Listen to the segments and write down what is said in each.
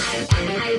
I'm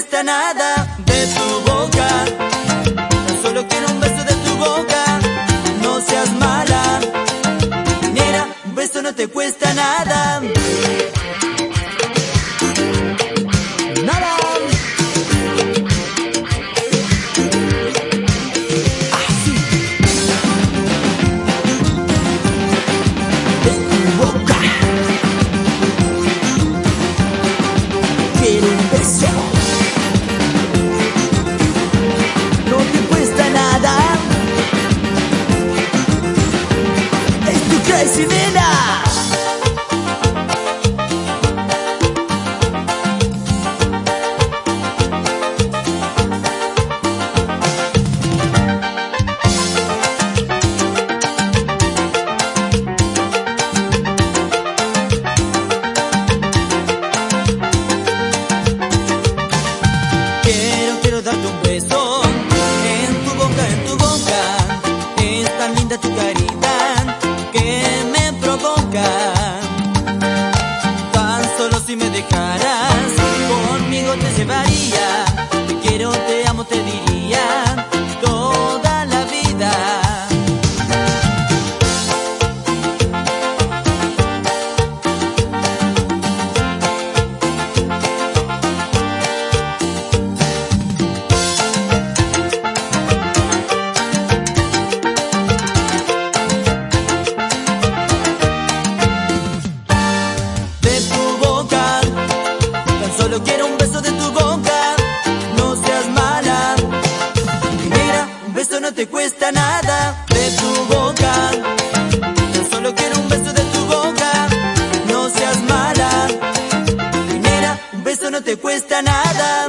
cuesta nada de tu boca. Solo quiero un beso de tu boca. No seas mala. Nena, un beso no te cuesta nada. Quiero, quiero darte un beso Quiero un beso de tu boca, no seas mala. Y mira, un beso no te cuesta nada de tu boca. Yo solo quiero un beso de tu boca, no seas mala. Y mira, un beso no te cuesta nada.